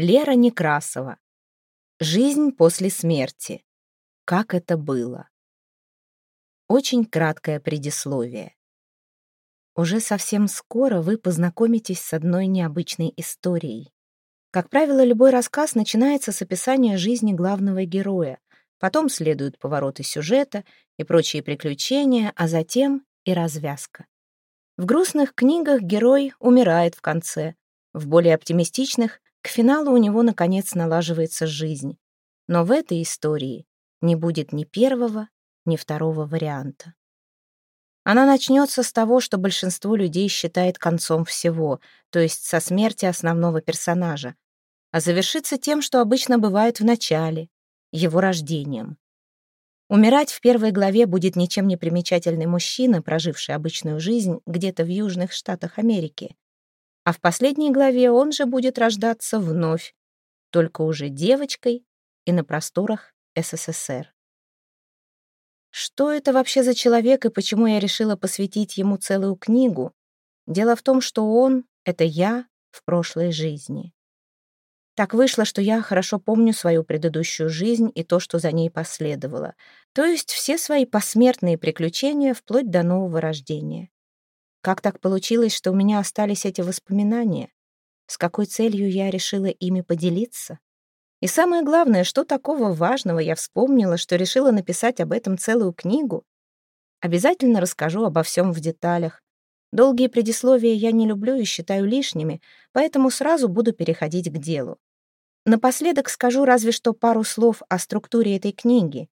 Лера Некрасова. Жизнь после смерти. Как это было? Очень краткое предисловие. Уже совсем скоро вы познакомитесь с одной необычной историей. Как правило, любой рассказ начинается с описания жизни главного героя, потом следуют повороты сюжета и прочие приключения, а затем и развязка. В грустных книгах герой умирает в конце, в более оптимистичных к финалу у него, наконец, налаживается жизнь. Но в этой истории не будет ни первого, ни второго варианта. Она начнется с того, что большинство людей считает концом всего, то есть со смерти основного персонажа, а завершится тем, что обычно бывает в начале, его рождением. Умирать в первой главе будет ничем не примечательный мужчина, проживший обычную жизнь где-то в южных штатах Америки а в последней главе он же будет рождаться вновь, только уже девочкой и на просторах СССР. Что это вообще за человек и почему я решила посвятить ему целую книгу? Дело в том, что он — это я в прошлой жизни. Так вышло, что я хорошо помню свою предыдущую жизнь и то, что за ней последовало, то есть все свои посмертные приключения вплоть до нового рождения. Как так получилось, что у меня остались эти воспоминания? С какой целью я решила ими поделиться? И самое главное, что такого важного я вспомнила, что решила написать об этом целую книгу? Обязательно расскажу обо всем в деталях. Долгие предисловия я не люблю и считаю лишними, поэтому сразу буду переходить к делу. Напоследок скажу разве что пару слов о структуре этой книги.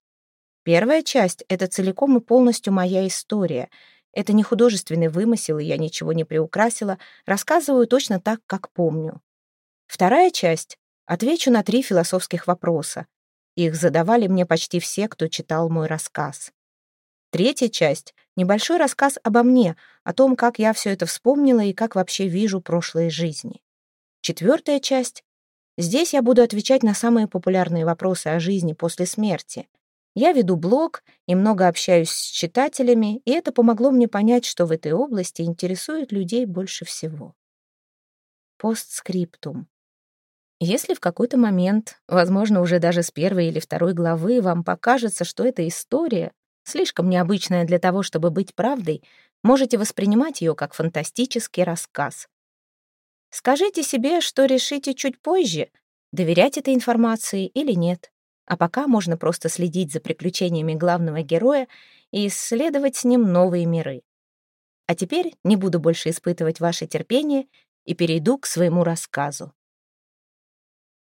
Первая часть — это целиком и полностью моя история — это не художественный вымысел, и я ничего не приукрасила, рассказываю точно так, как помню. Вторая часть — отвечу на три философских вопроса. Их задавали мне почти все, кто читал мой рассказ. Третья часть — небольшой рассказ обо мне, о том, как я все это вспомнила и как вообще вижу прошлые жизни. Четвертая часть — здесь я буду отвечать на самые популярные вопросы о жизни после смерти. Я веду блог и много общаюсь с читателями, и это помогло мне понять, что в этой области интересует людей больше всего. Постскриптум. Если в какой-то момент, возможно, уже даже с первой или второй главы, вам покажется, что эта история слишком необычная для того, чтобы быть правдой, можете воспринимать ее как фантастический рассказ. Скажите себе, что решите чуть позже, доверять этой информации или нет. А пока можно просто следить за приключениями главного героя и исследовать с ним новые миры. А теперь не буду больше испытывать ваше терпение и перейду к своему рассказу.